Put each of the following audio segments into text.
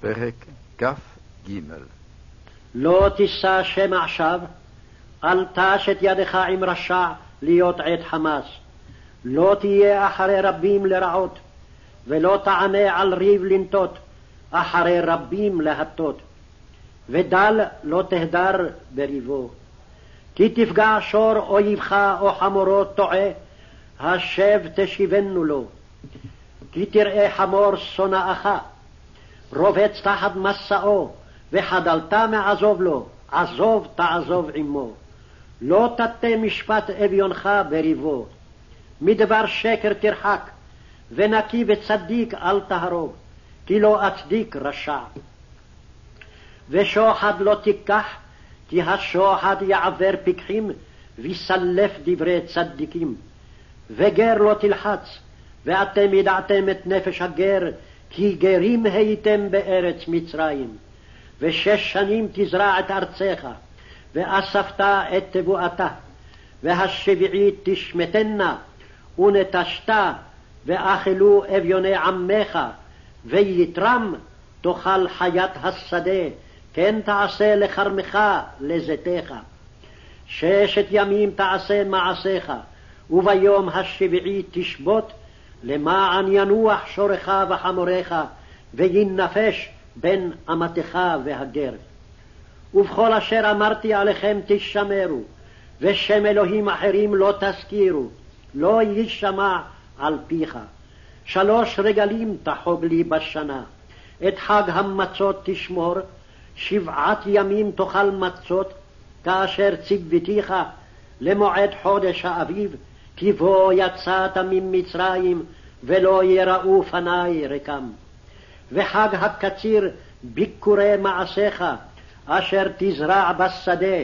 פרק כ"ג לא תישא שם עכשיו, אל תש את ידך עם רשע להיות עת חמס. לא תהיה אחרי רבים לרעות, ולא תענה על ריב לנטות, אחרי רבים להטות. ודל לא תהדר בריבו. כי תפגע שור אויבך או חמורו טועה, השב תשיבנו לו. כי תראה חמור שונאך, רובץ תחת מסעו, וחדלת מעזוב לו, עזוב תעזוב עמו. לא תטה משפט אביונך בריבו. מדבר שקר תרחק, ונקי וצדיק אל תהרוג, כי לא אצדיק רשע. ושוחד לא תיקח, כי השוחד יעבר פיקחים, ויסלף דברי צדיקים. וגר לא תלחץ, ואתם ידעתם את נפש הגר, כי גרים הייתם בארץ מצרים. ושש שנים תזרע את ארצך, ואספת את תבואתה, והשביעית תשמטנה, ונטשת, ואכלו אביוני עמך, ויתרם תאכל חיית השדה, כן תעשה לכרמך לזיתך. ששת ימים תעשה מעשיך, וביום השביעי תשבות, למען ינוח שורך וחמורך, וינפש בין אמתך והגר. ובכל אשר אמרתי עליכם תשמרו, ושם אלוהים אחרים לא תזכירו, לא יישמע על פיך. שלוש רגלים תחוג לי בשנה, את חג המצות תשמור, שבעת ימים תאכל מצות, כאשר ציוותיך למועד חודש האביב, כי בו יצאת ממצרים, ולא יראו פני רקם. וחג הקציר ביקורי מעשיך, אשר תזרע בשדה,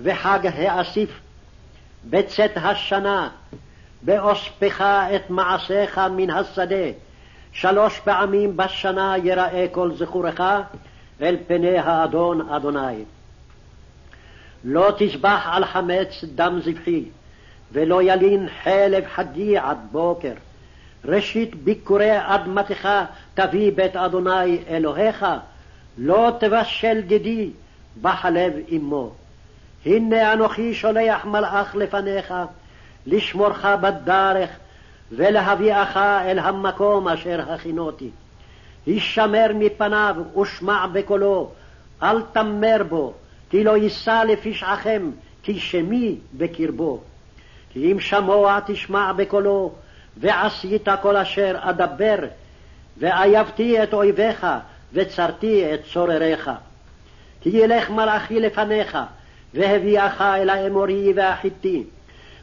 וחג האסיף בצאת השנה, באוספך את מעשיך מן השדה, שלוש פעמים בשנה יראה כל זכורך אל פני האדון אדוני. לא תזבח על חמץ דם זבחי, ולא ילין חלב חגי עד בוקר. ראשית ביקורי אדמתך תביא בית אדוני אלוהיך, לא תבשל גדי בחלב אמו. הנה אנוכי שולח מלאך לפניך, לשמורך בדרך, ולהביאך אל המקום אשר הכינותי. הישמר מפניו ושמע בקולו, אל תמר בו, כי לא יישא לפשעכם, כי שמי בקרבו. כי אם שמוע תשמע בקולו, ועשית כל אשר אדבר, ואייבתי את אויביך, וצרתי את צורריך. כי ילך מלאכי לפניך, והביאך אל האמורי והחיטי,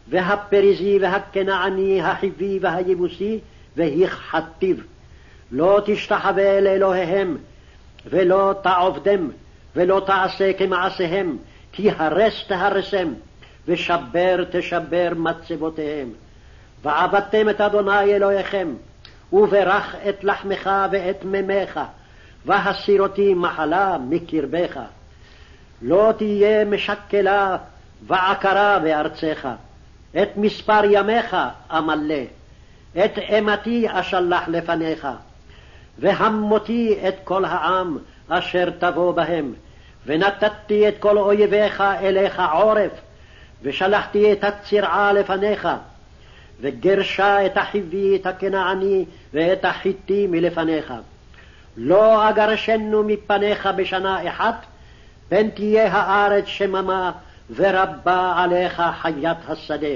והפריזי והכנעני, החיבי והיבוסי, והכחתיו. לא תשתחווה לאלוהיהם, ולא תעובדם, ולא תעשה כמעשיהם, כי הרס תהרסם, ושבר תשבר מצבותיהם. ועבדתם את אדוני אלוהיכם, וברך את לחמך ואת מימיך, והסיר אותי מחלה מקרבך. לא תהיה משקלה ועקרה בארצך, את מספר ימיך אמלא, את אימתי אשלח לפניך, והמותי את כל העם אשר תבוא בהם, ונתתי את כל אויביך אליך עורף, ושלחתי את הצרעה לפניך, וגרשה את החיבי, את הכנעני, ואת החיטי מלפניך. לא אגרשנו מפניך בשנה אחת, פן תהיה הארץ שממה, ורבה עליך חיית השדה.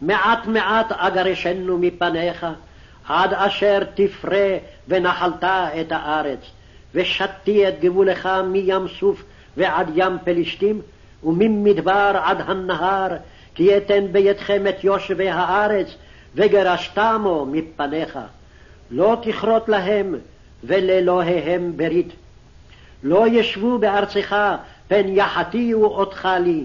מעט מעט אגרשנו מפניך, עד אשר תפרה ונחלת את הארץ, ושתי את גבולך מים סוף ועד ים פלישתים, וממדבר עד הנהר, כי אתן בידכם את יושבי הארץ, וגרשתמו מפניך. לא תכרות להם, ולאלוהיהם ברית. לא ישבו בארצך, פן יחטיאו אותך לי,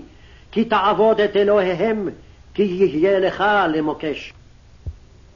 כי תעבוד את אלוהיהם, כי יהיה לך למוקש.